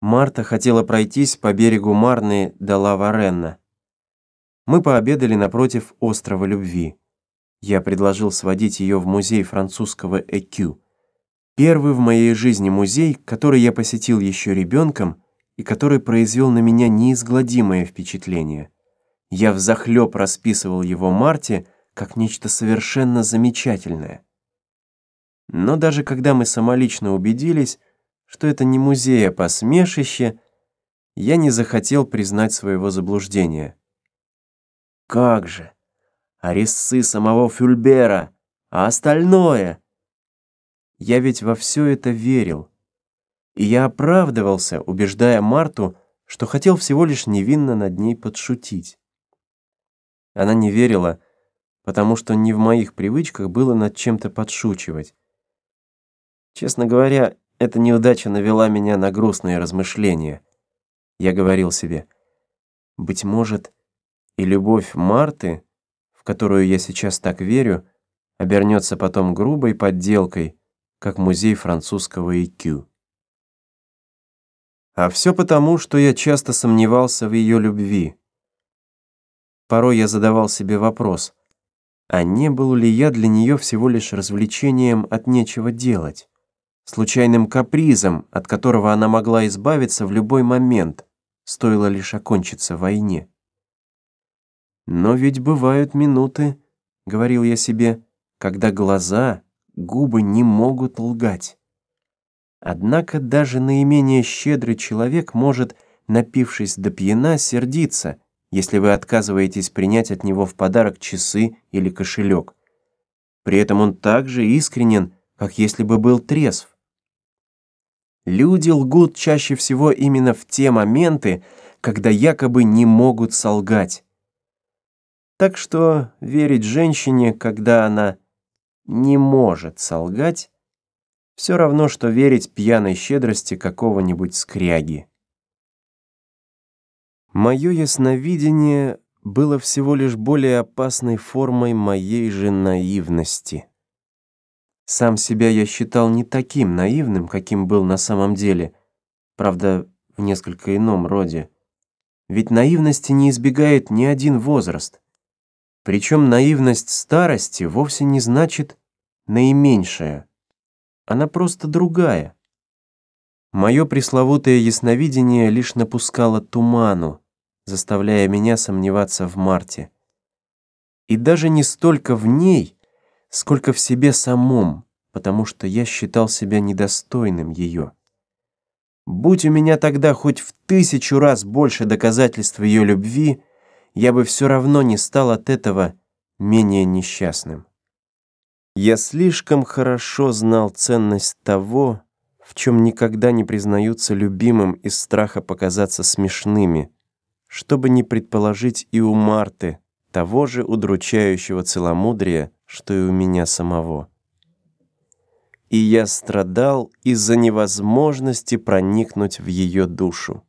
Марта хотела пройтись по берегу Марны до Лаваренна. Мы пообедали напротив острова любви. Я предложил сводить ее в музей французского ЭКЮ. Первый в моей жизни музей, который я посетил еще ребенком и который произвел на меня неизгладимое впечатление. Я взахлеб расписывал его Марте как нечто совершенно замечательное. Но даже когда мы самолично убедились, что это не музей, а посмешище, я не захотел признать своего заблуждения. Как же! Аресцы самого Фюльбера, а остальное? Я ведь во все это верил. И я оправдывался, убеждая Марту, что хотел всего лишь невинно над ней подшутить. Она не верила, потому что не в моих привычках было над чем-то подшучивать. Честно говоря, эта неудача навела меня на грустные размышления. Я говорил себе, быть может, и любовь Марты, в которую я сейчас так верю, обернется потом грубой подделкой, как музей французского ИКЮ. А все потому, что я часто сомневался в ее любви. Порой я задавал себе вопрос, а не был ли я для нее всего лишь развлечением от нечего делать? случайным капризом, от которого она могла избавиться в любой момент, стоило лишь окончиться войне. «Но ведь бывают минуты», — говорил я себе, — «когда глаза, губы не могут лгать». Однако даже наименее щедрый человек может, напившись до пьяна, сердиться, если вы отказываетесь принять от него в подарок часы или кошелек. При этом он также искренен, как если бы был трезв. Люди лгут чаще всего именно в те моменты, когда якобы не могут солгать. Так что верить женщине, когда она не может солгать, все равно, что верить пьяной щедрости какого-нибудь скряги. Мое ясновидение было всего лишь более опасной формой моей же наивности. Сам себя я считал не таким наивным, каким был на самом деле, правда, в несколько ином роде. Ведь наивности не избегает ни один возраст. Причем наивность старости вовсе не значит наименьшая. Она просто другая. Мое пресловутое ясновидение лишь напускало туману, заставляя меня сомневаться в Марте. И даже не столько в ней, сколько в себе самом, потому что я считал себя недостойным ее. Будь у меня тогда хоть в тысячу раз больше доказательств ее любви, я бы все равно не стал от этого менее несчастным. Я слишком хорошо знал ценность того, в чем никогда не признаются любимым из страха показаться смешными, чтобы не предположить и у Марты того же удручающего целомудрия, что и у меня самого. И я страдал из-за невозможности проникнуть в ее душу.